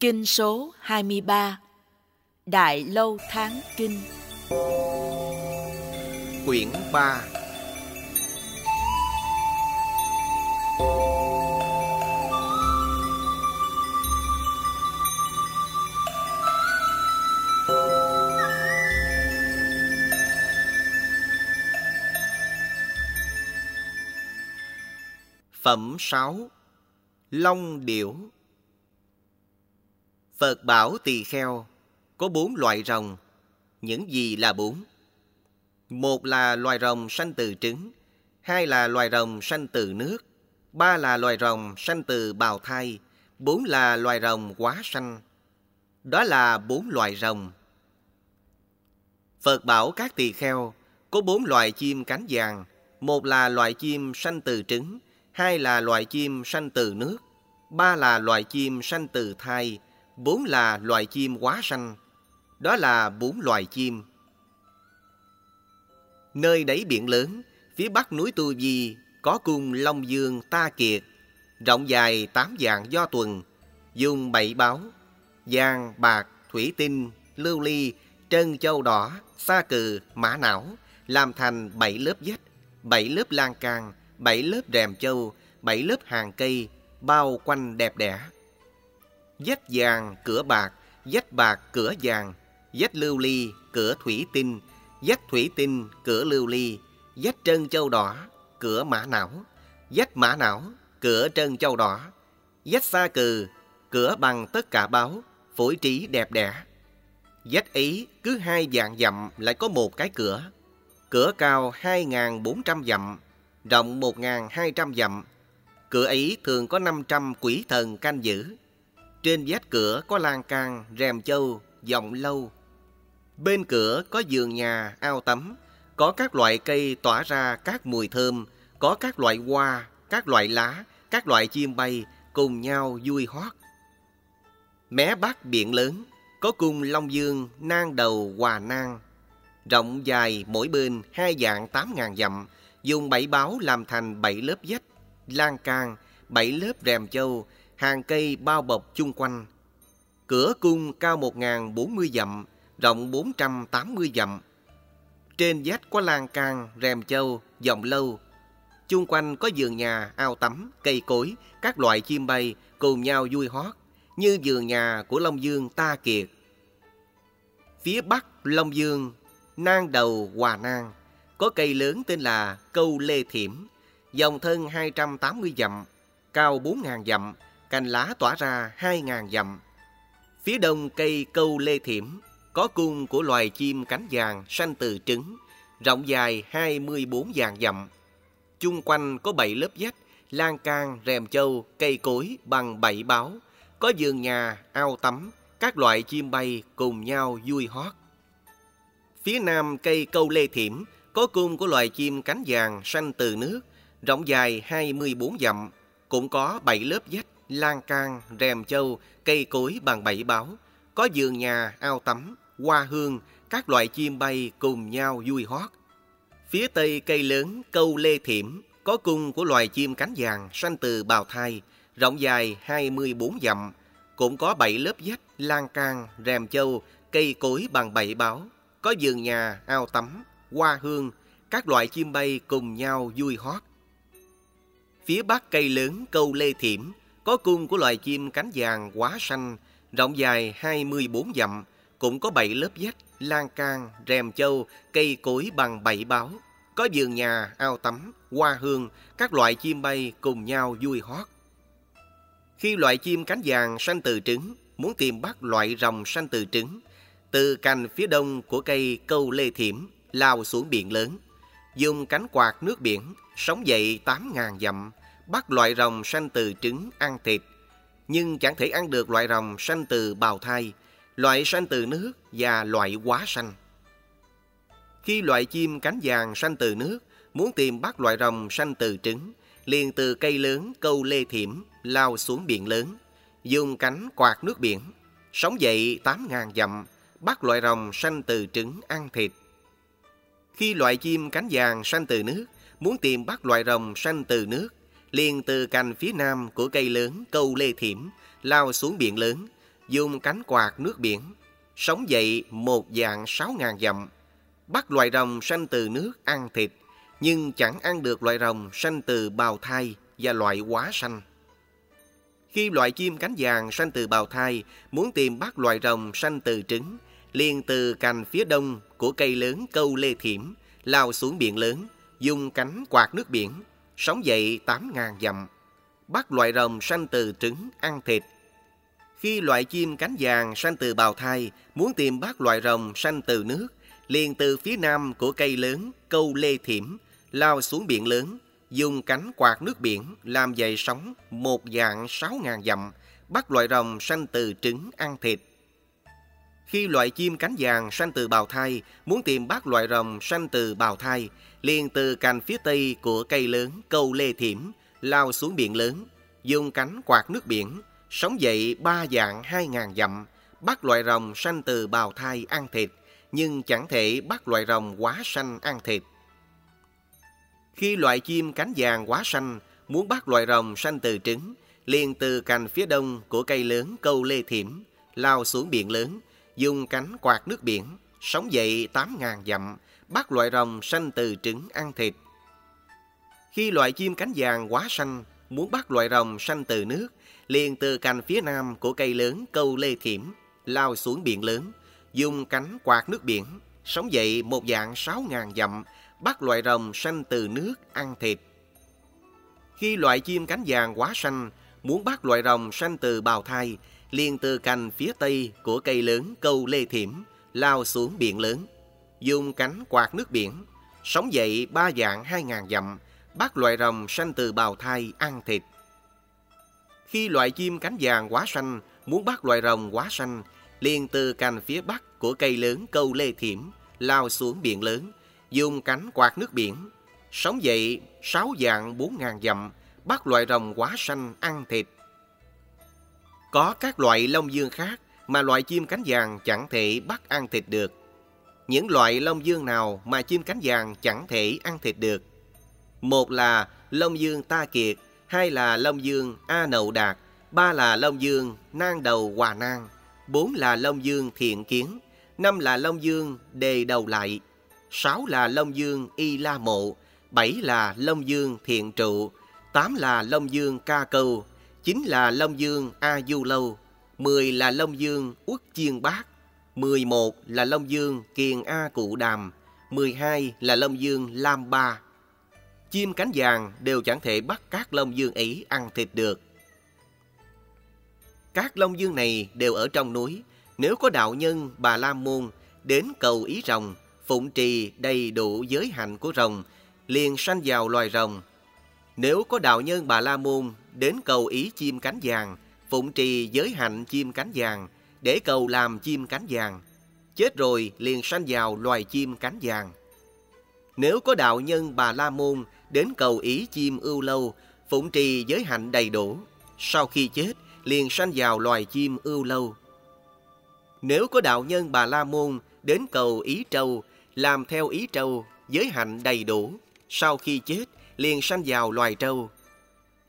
Kinh số 23 Đại Lâu Tháng Kinh. Quyển 3 Phẩm 6 Long Điểu. Phật bảo tỳ kheo có bốn loại rồng. Những gì là bốn? Một là loài rồng sanh từ trứng, hai là loài rồng sanh từ nước, ba là loài rồng sanh từ bào thai, bốn là loài rồng quá sanh. Đó là bốn loài rồng. Phật bảo các tỳ kheo có bốn loài chim cánh vàng, một là loài chim sanh từ trứng, hai là loài chim sanh từ nước, ba là loài chim sanh từ thai, bốn là loài chim quá sanh. Đó là bốn loài chim. Nơi đáy biển lớn, phía bắc núi Tu Di có cung Long Dương Ta Kiệt, rộng dài tám dạng do tuần, dùng bảy báo, vàng, bạc, thủy tinh, lưu ly, trân châu đỏ, sa cừ, mã não, làm thành bảy lớp vách, bảy lớp lan can, bảy lớp rèm châu, bảy lớp hàng cây, bao quanh đẹp đẽ. Vách vàng, cửa bạc, vách bạc, cửa vàng, vách lưu ly, cửa thủy tinh, vách thủy tinh, cửa lưu ly, vách trân châu đỏ, cửa mã não, vách mã não, cửa trân châu đỏ, vách xa cừ, cửa bằng tất cả báo, phổi trí đẹp đẽ. Vách ấy cứ hai dạng dặm lại có một cái cửa. Cửa cao 2.400 dặm, rộng 1.200 dặm. Cửa ấy thường có 500 quỷ thần canh giữ. Trên vách cửa có lan can, rèm châu, dòng lâu. Bên cửa có giường nhà, ao tắm, có các loại cây tỏa ra các mùi thơm, có các loại hoa, các loại lá, các loại chim bay cùng nhau vui hót. Mé bắc biển lớn, có cung Long Dương, nang đầu Hòa Nang. Rộng dài mỗi bên hai dạng tám ngàn dặm, dùng bảy báo làm thành bảy lớp vách, lan can, bảy lớp rèm châu, hàng cây bao bọc chung quanh. Cửa cung cao một ngàn bốn mươi dặm, rộng bốn trăm tám mươi dặm. Trên vách có lan can, rèm châu, dòng lâu. Chung quanh có vườn nhà, ao tắm, cây cối, các loại chim bay cùng nhau vui hót, như vườn nhà của Long Dương Ta Kiệt. Phía bắc Long Dương, nang đầu Hòa Nang, có cây lớn tên là Câu Lê Thiểm, dòng thân 280 dặm, cao 4.000 dặm, cành lá tỏa ra hai ngàn dặm. Phía đông cây Câu Lê Thiểm có cung của loài chim cánh vàng sanh từ trứng, rộng dài 24 vàng dặm. Chung quanh có bảy lớp vách, lan can, rèm châu, cây cối bằng bảy báo, có vườn nhà, ao tắm, các loại chim bay cùng nhau vui hót. Phía nam cây câu lê thiểm có cung của loài chim cánh vàng sanh từ nước, rộng dài 24 dặm, cũng có bảy lớp vách, lan can, rèm châu, cây cối bằng bảy báo, có giường nhà, ao tắm, hoa hương, các loại chim bay cùng nhau vui hót. Phía tây cây lớn câu lê thiểm có cung của loài chim cánh vàng sanh từ bào thai, rộng dài 24 dặm, cũng có bảy lớp vách, lan can, rèm châu, cây cối bằng bảy báo, có giường nhà, ao tắm, hoa hương, các loại chim bay cùng nhau vui hót. Phía bắc cây lớn câu lê thiểm có cung của loài chim cánh vàng quá xanh, rộng dài 24 dặm, cũng có bảy lớp vách, lan can, rèm châu, cây cối bằng bảy báo, có vườn nhà, ao tắm, hoa hương, các loại chim bay cùng nhau vui hót. Khi loại chim cánh vàng sanh từ trứng, muốn tìm bắt loại rồng sanh từ trứng, từ cành phía đông của cây câu lê thiểm lao xuống biển lớn, dùng cánh quạt nước biển, sống dậy 8.000 dặm, bắt loại rồng sanh từ trứng ăn thịt, nhưng chẳng thể ăn được loại rồng sanh từ bào thai, loại sanh từ nước và loại quá sanh. Khi loại chim cánh vàng sanh từ nước, muốn tìm bắt loại rồng sanh từ trứng, liền từ cây lớn câu lê thiểm lao xuống biển lớn, dùng cánh quạt nước biển, sống dậy 8.000 dặm, bắt loại rồng sanh từ trứng ăn thịt. Khi loại chim cánh vàng sanh từ nước, muốn tìm bắt loại rồng sanh từ nước, liền từ cành phía nam của cây lớn câu lê thiểm lao xuống biển lớn, dùng cánh quạt nước biển, sống dậy một dạng sáu ngàn dặm, bắt loài rồng sanh từ nước ăn thịt, nhưng chẳng ăn được loài rồng sanh từ bào thai và loại quá sanh. Khi loại chim cánh vàng sanh từ bào thai muốn tìm bắt loài rồng sanh từ trứng, liền từ cành phía đông của cây lớn câu lê thiểm, lao xuống biển lớn, dùng cánh quạt nước biển, sống dậy tám ngàn dặm, bắt loại rồng sanh từ trứng ăn thịt. Khi loại chim cánh vàng sanh từ bào thai muốn tìm bắt loại rồng sanh từ nước, liền từ phía nam của cây lớn câu lê thiểm, lao xuống biển lớn, dùng cánh quạt nước biển làm dậy sóng một dạng sáu ngàn dặm, bắt loại rồng sanh từ trứng ăn thịt. Khi loại chim cánh vàng sanh từ bào thai muốn tìm bắt loại rồng sanh từ bào thai, liền từ cành phía tây của cây lớn câu lê thiểm, lao xuống biển lớn, dùng cánh quạt nước biển, sống dậy ba dạng hai ngàn dặm, bắt loại rồng sanh từ bào thai ăn thịt, nhưng chẳng thể bắt loại rồng quá sanh ăn thịt. Khi loại chim cánh vàng quá xanh muốn bắt loại rồng sanh từ trứng, liền từ cành phía đông của cây lớn câu lê thiểm, lao xuống biển lớn, dùng cánh quạt nước biển, sống dậy tám ngàn dặm, bắt loại rồng sanh từ trứng ăn thịt. Khi loại chim cánh vàng quá xanh muốn bắt loại rồng sanh từ nước, liền từ cành phía nam của cây lớn câu lê thiểm, lao xuống biển lớn, dùng cánh quạt nước biển, sống dậy một dạng sáu ngàn dặm, bắt loại rồng sanh từ nước ăn thịt. Khi loại chim cánh vàng quá xanh muốn bắt loại rồng sanh từ bào thai, liền từ cành phía tây của cây lớn câu lê thiểm, lao xuống biển lớn, dùng cánh quạt nước biển, sống dậy ba dạng hai ngàn dặm, bắt loại rồng sanh từ bào thai ăn thịt. Khi loại chim cánh vàng quá xanh muốn bắt loại rồng quá xanh, liền từ cành phía bắc của cây lớn câu lê thiểm, lao xuống biển lớn, dùng cánh quạt nước biển, sống dậy sáu dạng bốn ngàn dặm, bắt loại rồng quá xanh ăn thịt. Có các loại lông dương khác mà loại chim cánh vàng chẳng thể bắt ăn thịt được. Những loại lông dương nào mà chim cánh vàng chẳng thể ăn thịt được? Một là lông dương ta kiệt, hai là lông dương A Nậu Đạt, ba là lông dương Nang Đầu Hòa Nang, bốn là lông dương Thiện Kiến, năm là lông dương Đề Đầu Lại, sáu là Long Dương Y La Mộ, bảy là Long Dương Thiện Trụ, tám là Long Dương Ca Câu, chín là Long Dương A Du Lâu, mười là Long Dương Uất Chiên Bát, mười một là Long Dương Kiền A Cụ Đàm, mười hai là Long Dương Lam Ba. Chim cánh vàng đều chẳng thể bắt các Long Dương ấy ăn thịt được. Các Long Dương này đều ở trong núi, nếu có đạo nhân Bà La Môn đến cầu ý rồng phụng trì đầy đủ giới hạnh của rồng, liền sanh vào loài rồng. Nếu có đạo nhân Bà La Môn đến cầu ý chim cánh vàng, phụng trì giới hạnh chim cánh vàng, để cầu làm chim cánh vàng, chết rồi liền sanh vào loài chim cánh vàng. Nếu có đạo nhân Bà La Môn đến cầu ý chim ưu lâu, phụng trì giới hạnh đầy đủ, sau khi chết liền sanh vào loài chim ưu lâu. Nếu có đạo nhân Bà La Môn đến cầu ý trâu, làm theo ý trâu, giới hạnh đầy đủ, sau khi chết liền sanh vào loài trâu.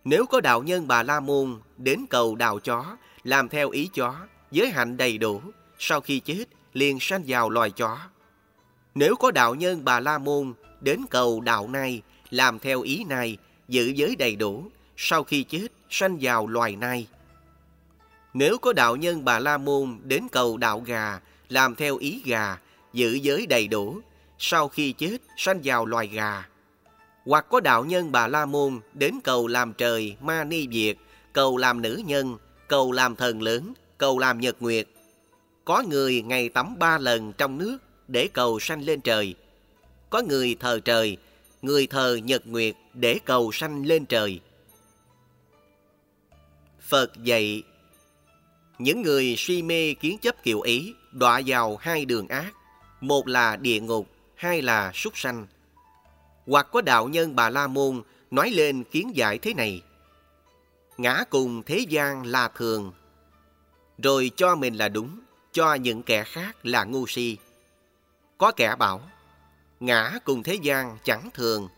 Nếu có đạo nhân bà La Môn đến cầu đào chó, làm theo ý chó, giới hạnh đầy đủ, sau khi chết liền sanh vào loài chó. Nếu có đạo nhân bà La Môn đến cầu đạo này làm theo ý này giữ giới đầy đủ, sau khi chết sanh vào loài này. Nếu có đạo nhân bà La Môn đến cầu đạo gà, làm theo ý gà, giữ giới đầy đủ, sau khi chết sanh vào loài gà. Hoặc có đạo nhân Bà La Môn đến cầu làm trời Ma Ni Việt, cầu làm nữ nhân, cầu làm thần lớn, cầu làm nhật nguyệt. Có người ngày tắm ba lần trong nước để cầu sanh lên trời. Có người thờ trời, người thờ nhật nguyệt để cầu sanh lên trời. Phật dạy Những người suy mê kiến chấp kiểu ý đọa vào hai đường ác một là địa ngục, hai là súc sanh. Hoặc có đạo nhân Bà La Môn nói lên kiến giải thế này. Ngã cùng thế gian là thường, rồi cho mình là đúng, cho những kẻ khác là ngu si. Có kẻ bảo, ngã cùng thế gian chẳng thường,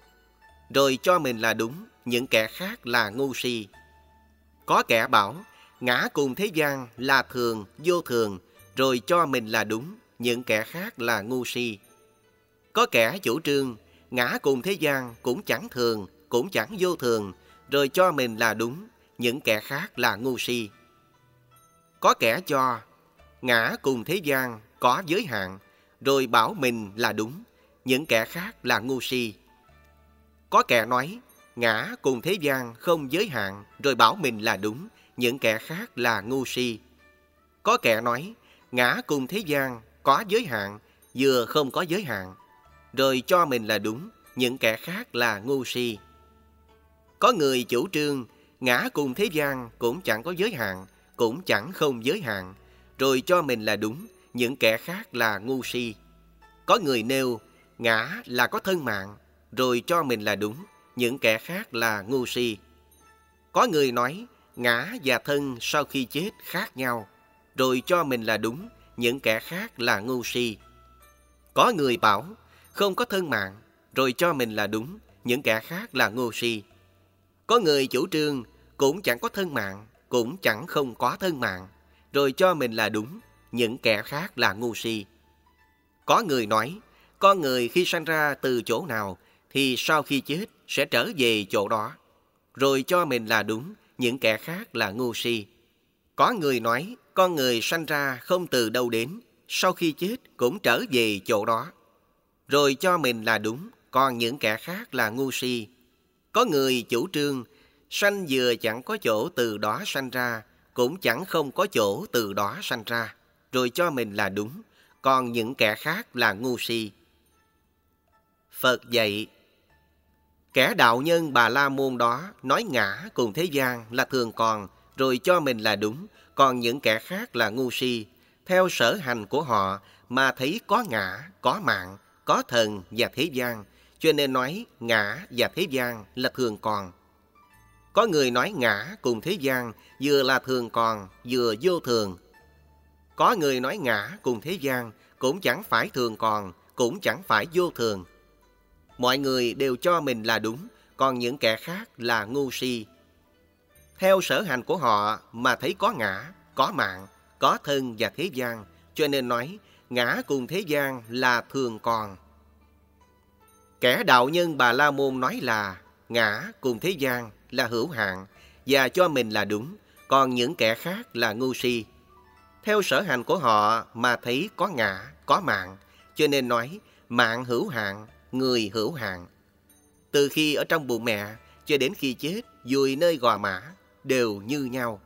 rồi cho mình là đúng, những kẻ khác là ngu si. Có kẻ bảo, ngã cùng thế gian là thường, vô thường, rồi cho mình là đúng, những kẻ khác là ngu si. Có kẻ chủ trương, ngã cùng thế gian cũng chẳng thường, cũng chẳng vô thường, rồi cho mình là đúng, những kẻ khác là ngu si. Có kẻ cho, ngã cùng thế gian có giới hạn, rồi bảo mình là đúng, những kẻ khác là ngu si. Có kẻ nói, ngã cùng thế gian không giới hạn, rồi bảo mình là đúng, những kẻ khác là ngu si. Có kẻ nói, ngã cùng thế gian có giới hạn, vừa không có giới hạn, rồi cho mình là đúng, những kẻ khác là ngu si. Có người chủ trương, ngã cùng thế gian cũng chẳng có giới hạn, cũng chẳng không giới hạn, rồi cho mình là đúng, những kẻ khác là ngu si. Có người nêu, ngã là có thân mạng, rồi cho mình là đúng, những kẻ khác là ngu si. Có người nói, ngã và thân sau khi chết khác nhau, rồi cho mình là đúng, những kẻ khác là ngu si. Có người bảo, không có thân mạng, rồi cho mình là đúng, những kẻ khác là ngu si. Có người chủ trương, cũng chẳng có thân mạng, cũng chẳng không quá thân mạng, rồi cho mình là đúng, những kẻ khác là ngu si. Có người nói, con người khi sanh ra từ chỗ nào thì sau khi chết sẽ trở về chỗ đó, rồi cho mình là đúng, những kẻ khác là ngu si. Có người nói, con người sanh ra không từ đâu đến, sau khi chết cũng trở về chỗ đó, rồi cho mình là đúng, còn những kẻ khác là ngu si. Có người chủ trương, sanh vừa chẳng có chỗ từ đó sanh ra, cũng chẳng không có chỗ từ đó sanh ra, rồi cho mình là đúng, còn những kẻ khác là ngu si. Phật dạy, kẻ đạo nhân Bà La Môn đó nói ngã cùng thế gian là thường còn, rồi cho mình là đúng, còn những kẻ khác là ngu si, theo sở hành của họ mà thấy có ngã, có mạng, có thần và thế gian, cho nên nói ngã và thế gian là thường còn. Có người nói ngã cùng thế gian vừa là thường còn, vừa vô thường. Có người nói ngã cùng thế gian cũng chẳng phải thường còn, cũng chẳng phải vô thường. Mọi người đều cho mình là đúng, còn những kẻ khác là ngu si. Theo sở hành của họ mà thấy có ngã, có mạng, có thân và thế gian, cho nên nói ngã cùng thế gian là thường còn. Kẻ đạo nhân Bà La Môn nói là ngã cùng thế gian là hữu hạn và cho mình là đúng, còn những kẻ khác là ngu si. Theo sở hành của họ mà thấy có ngã, có mạng, cho nên nói mạng hữu hạn, người hữu hạn. Từ khi ở trong bụng mẹ cho đến khi chết, dùi nơi gò mã, đều như nhau.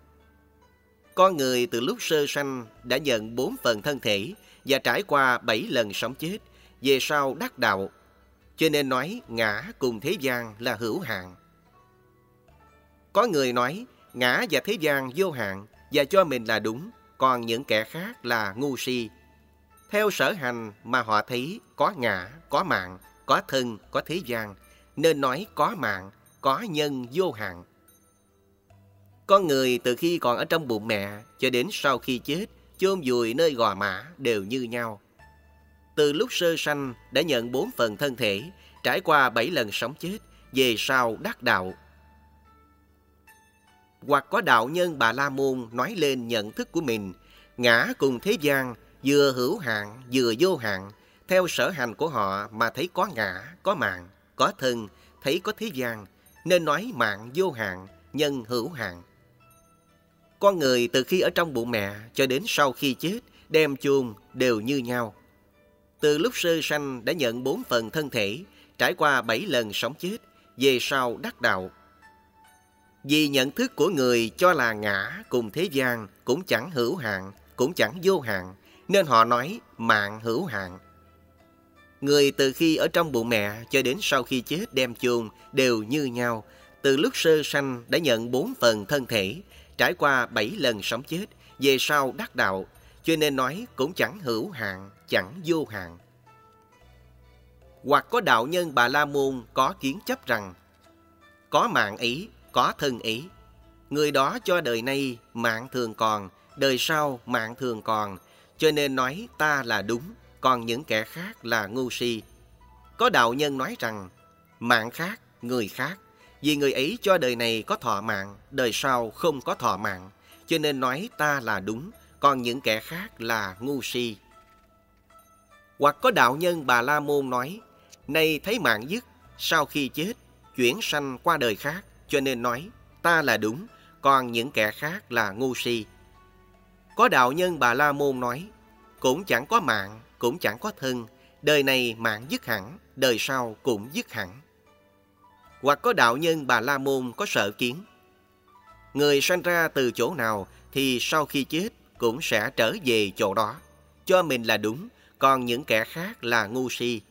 Con người từ lúc sơ sanh đã nhận bốn phần thân thể và trải qua bảy lần sống chết, về sau đắc đạo. Cho nên nói ngã cùng thế gian là hữu hạn. Có người nói ngã và thế gian vô hạn và cho mình là đúng, còn những kẻ khác là ngu si. Theo sở hành mà họ thấy có ngã, có mạng, có thân, có thế gian, nên nói có mạng, có nhân vô hạn. Con người từ khi còn ở trong bụng mẹ cho đến sau khi chết, chôn vùi nơi gò mã đều như nhau. Từ lúc sơ sanh đã nhận bốn phần thân thể, trải qua bảy lần sống chết, về sau đắc đạo. Hoặc có đạo nhân Bà La Môn nói lên nhận thức của mình, ngã cùng thế gian, vừa hữu hạn, vừa vô hạn, theo sở hành của họ mà thấy có ngã, có mạng, có thân, thấy có thế gian, nên nói mạng vô hạn, nhân hữu hạn. Con người từ khi ở trong bụng mẹ cho đến sau khi chết, đem chuông đều như nhau. Từ lúc sơ sanh đã nhận bốn phần thân thể, trải qua bảy lần sống chết, về sau đắc đạo. Vì nhận thức của người cho là ngã cùng thế gian cũng chẳng hữu hạn, cũng chẳng vô hạn, nên họ nói mạng hữu hạn. Người từ khi ở trong bụng mẹ cho đến sau khi chết đem chôn đều như nhau, từ lúc sơ sanh đã nhận bốn phần thân thể, trải qua bảy lần sống chết, về sau đắc đạo, cho nên nói cũng chẳng hữu hạn, chẳng vô hạn. Hoặc có đạo nhân Bà La Môn có kiến chấp rằng, có mạng ý, có thân ý. Người đó cho đời nay mạng thường còn, đời sau mạng thường còn, cho nên nói ta là đúng, còn những kẻ khác là ngu si. Có đạo nhân nói rằng, mạng khác, người khác, vì người ấy cho đời này có thọ mạng, đời sau không có thọ mạng, cho nên nói ta là đúng, còn những kẻ khác là ngu si. Hoặc có đạo nhân Bà La Môn nói, nay thấy mạng dứt, sau khi chết, chuyển sanh qua đời khác, cho nên nói, ta là đúng, còn những kẻ khác là ngu si. Có đạo nhân Bà La Môn nói, cũng chẳng có mạng, cũng chẳng có thân, đời này mạng dứt hẳn, đời sau cũng dứt hẳn. Hoặc có đạo nhân Bà La Môn có sợ kiến. Người sanh ra từ chỗ nào thì sau khi chết cũng sẽ trở về chỗ đó. Cho mình là đúng, còn những kẻ khác là ngu si.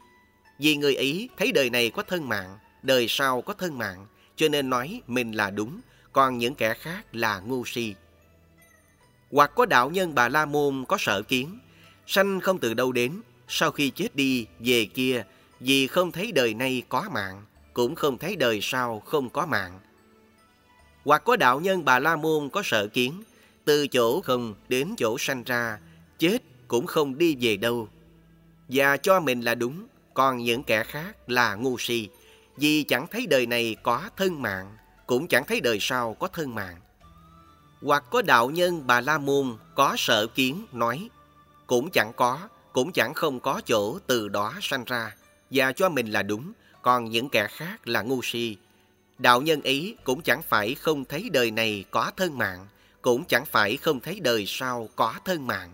Vì người ý thấy đời này có thân mạng, đời sau có thân mạng, cho nên nói mình là đúng, còn những kẻ khác là ngu si. Hoặc có đạo nhân Bà La Môn có sợ kiến, sanh không từ đâu đến, sau khi chết đi, về kia, vì không thấy đời nay có mạng, cũng không thấy đời sau không có mạng. Hoặc có đạo nhân Bà La Môn có sợ kiến, từ chỗ không đến chỗ sanh ra, chết cũng không đi về đâu. Và cho mình là đúng, còn những kẻ khác là ngu si, vì chẳng thấy đời này có thân mạng, cũng chẳng thấy đời sau có thân mạng. Hoặc có đạo nhân Bà La Môn có sợ kiến nói, cũng chẳng có, cũng chẳng không có chỗ từ đó sanh ra, và cho mình là đúng, còn những kẻ khác là ngu si. Đạo nhân ấy cũng chẳng phải không thấy đời này có thân mạng, cũng chẳng phải không thấy đời sau có thân mạng.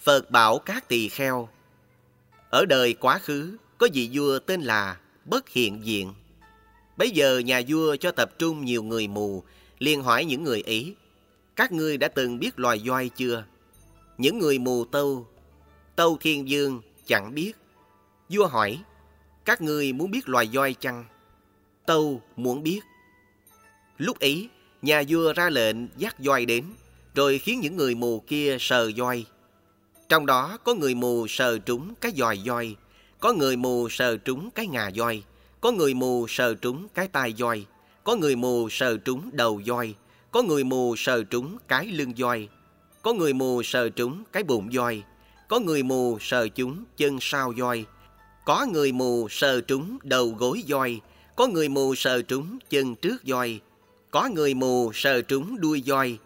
Phật bảo các tỳ kheo Ở đời quá khứ, có vị vua tên là Bất Hiện Diện. Bây giờ nhà vua cho tập trung nhiều người mù, liền hỏi những người ý: các ngươi đã từng biết loài voi chưa? Những người mù tâu, tâu thiên dương chẳng biết. Vua hỏi, các ngươi muốn biết loài voi chăng? Tâu muốn biết. Lúc ấy, nhà vua ra lệnh dắt voi đến, rồi khiến những người mù kia sờ voi. Trong đó có người mù sờ trúng cái dòi voi, có người mù sờ trúng cái ngà voi, có người mù sờ trúng cái tai voi, có người mù sờ trúng đầu voi, có người mù sờ trúng cái lưng voi, có người mù sờ trúng cái bụng voi, có người mù sờ trúng chân sau voi, có người mù sờ trúng đầu gối voi, có người mù sờ trúng chân trước voi, có người mù sờ trúng đuôi voi.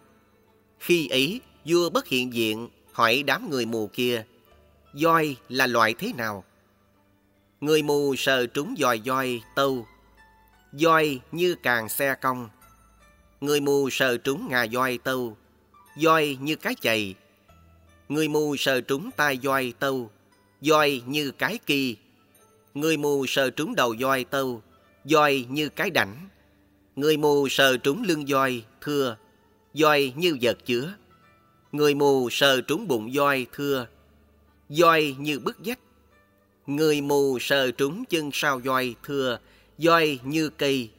Khi ấy, vua bất hiện diện hỏi đám người mù kia, voi là loại thế nào? Người mù sờ trúng dòi voi tâu, voi như càng xe cong. Người mù sờ trúng ngà voi tâu, voi như cái chày. Người mù sờ trúng tai voi tâu, voi như cái kỳ. Người mù sờ trúng đầu voi tâu, voi như cái đảnh. Người mù sờ trúng lưng voi thưa, voi như vật chứa. Người mù sờ trúng bụng voi thưa, voi như bức vách. Người mù sờ trúng chân sau voi thưa, voi như cây.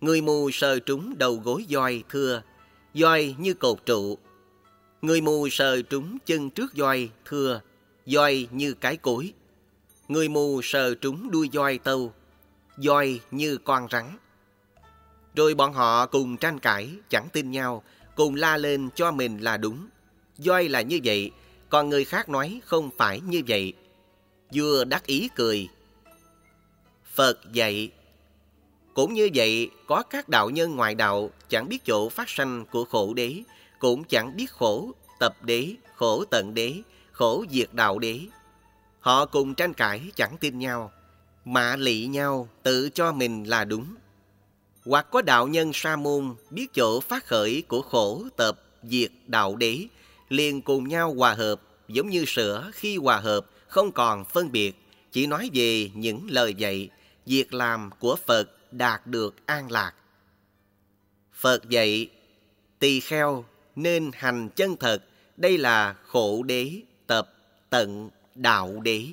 Người mù sờ trúng đầu gối voi thưa, voi như cột trụ. Người mù sờ trúng chân trước voi thưa, voi như cái cối. Người mù sờ trúng đuôi voi tâu, voi như con rắn. Rồi bọn họ cùng tranh cãi, chẳng tin nhau, cùng la lên cho mình là đúng. Doi là như vậy, còn người khác nói không phải như vậy. Vua đắc ý cười. Phật dạy Cũng như vậy, có các đạo nhân ngoại đạo chẳng biết chỗ phát sanh của khổ đế, cũng chẳng biết khổ tập đế, khổ tận đế, khổ diệt đạo đế. Họ cùng tranh cãi chẳng tin nhau, mạ lị nhau tự cho mình là đúng. Hoặc có đạo nhân sa môn biết chỗ phát khởi của khổ tập diệt đạo đế, liền cùng nhau hòa hợp, giống như sữa khi hòa hợp không còn phân biệt, chỉ nói về những lời dạy, việc làm của Phật đạt được an lạc. Phật dạy, tỳ kheo nên hành chân thật, đây là khổ đế tập tận đạo đế.